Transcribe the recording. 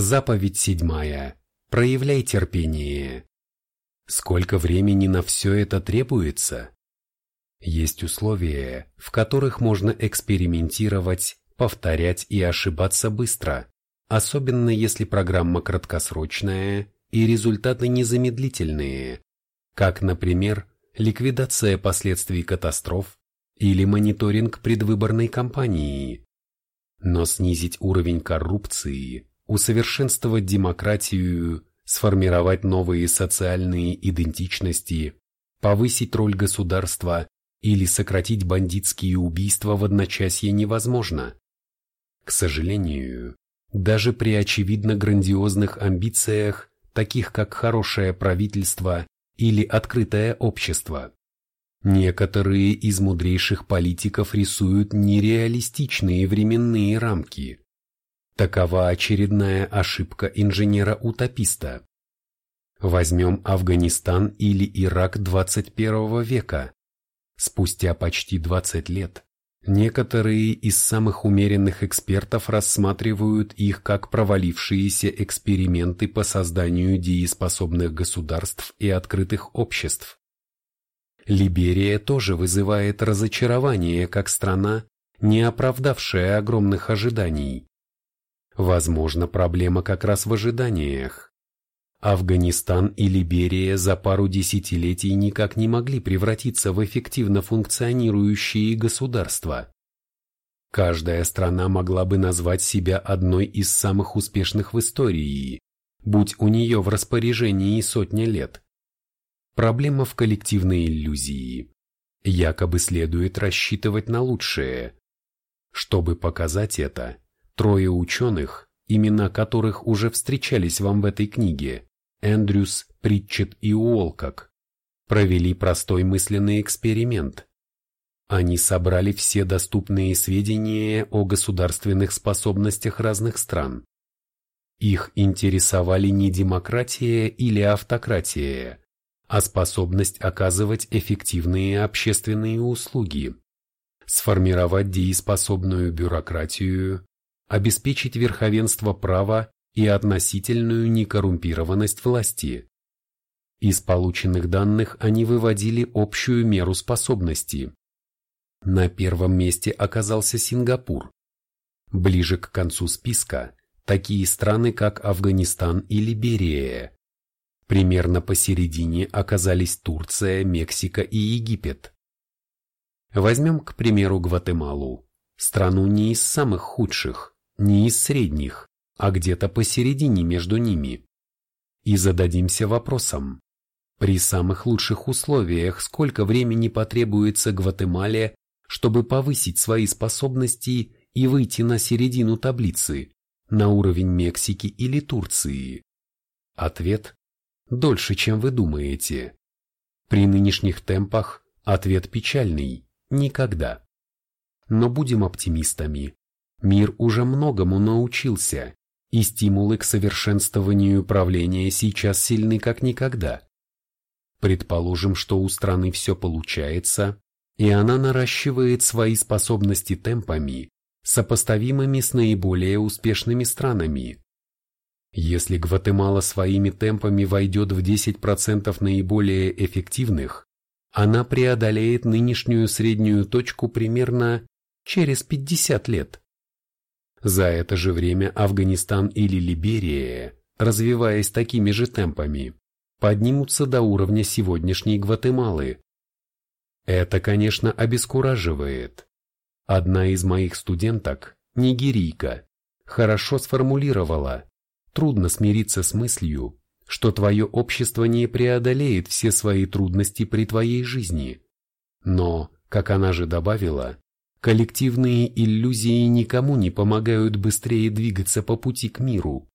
Заповедь седьмая. Проявляй терпение. Сколько времени на все это требуется? Есть условия, в которых можно экспериментировать, повторять и ошибаться быстро, особенно если программа краткосрочная и результаты незамедлительные, как, например, ликвидация последствий катастроф или мониторинг предвыборной кампании. Но снизить уровень коррупции, усовершенствовать демократию сформировать новые социальные идентичности, повысить роль государства или сократить бандитские убийства в одночасье невозможно. К сожалению, даже при очевидно грандиозных амбициях, таких как хорошее правительство или открытое общество, некоторые из мудрейших политиков рисуют нереалистичные временные рамки. Такова очередная ошибка инженера-утописта. Возьмем Афганистан или Ирак 21 века. Спустя почти 20 лет некоторые из самых умеренных экспертов рассматривают их как провалившиеся эксперименты по созданию дееспособных государств и открытых обществ. Либерия тоже вызывает разочарование как страна, не оправдавшая огромных ожиданий. Возможно, проблема как раз в ожиданиях. Афганистан и Либерия за пару десятилетий никак не могли превратиться в эффективно функционирующие государства. Каждая страна могла бы назвать себя одной из самых успешных в истории, будь у нее в распоряжении сотня лет. Проблема в коллективной иллюзии. Якобы следует рассчитывать на лучшее. Чтобы показать это, Трое ученых, имена которых уже встречались вам в этой книге, Эндрюс, Притчет и Уолкок, провели простой мысленный эксперимент. Они собрали все доступные сведения о государственных способностях разных стран. Их интересовали не демократия или автократия, а способность оказывать эффективные общественные услуги, сформировать дееспособную бюрократию, обеспечить верховенство права и относительную некоррумпированность власти. Из полученных данных они выводили общую меру способности. На первом месте оказался Сингапур. Ближе к концу списка такие страны, как Афганистан и Либерия. Примерно посередине оказались Турция, Мексика и Египет. Возьмем, к примеру, Гватемалу, страну не из самых худших, не из средних, а где-то посередине между ними. И зададимся вопросом, при самых лучших условиях сколько времени потребуется Гватемале, чтобы повысить свои способности и выйти на середину таблицы, на уровень Мексики или Турции? Ответ – дольше, чем вы думаете. При нынешних темпах ответ печальный – никогда. Но будем оптимистами. Мир уже многому научился, и стимулы к совершенствованию управления сейчас сильны как никогда. Предположим, что у страны все получается, и она наращивает свои способности темпами, сопоставимыми с наиболее успешными странами. Если Гватемала своими темпами войдет в 10% наиболее эффективных, она преодолеет нынешнюю среднюю точку примерно через 50 лет. За это же время Афганистан или Либерия, развиваясь такими же темпами, поднимутся до уровня сегодняшней Гватемалы. Это, конечно, обескураживает. Одна из моих студенток, нигерийка, хорошо сформулировала, трудно смириться с мыслью, что твое общество не преодолеет все свои трудности при твоей жизни. Но, как она же добавила, Коллективные иллюзии никому не помогают быстрее двигаться по пути к миру.